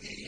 the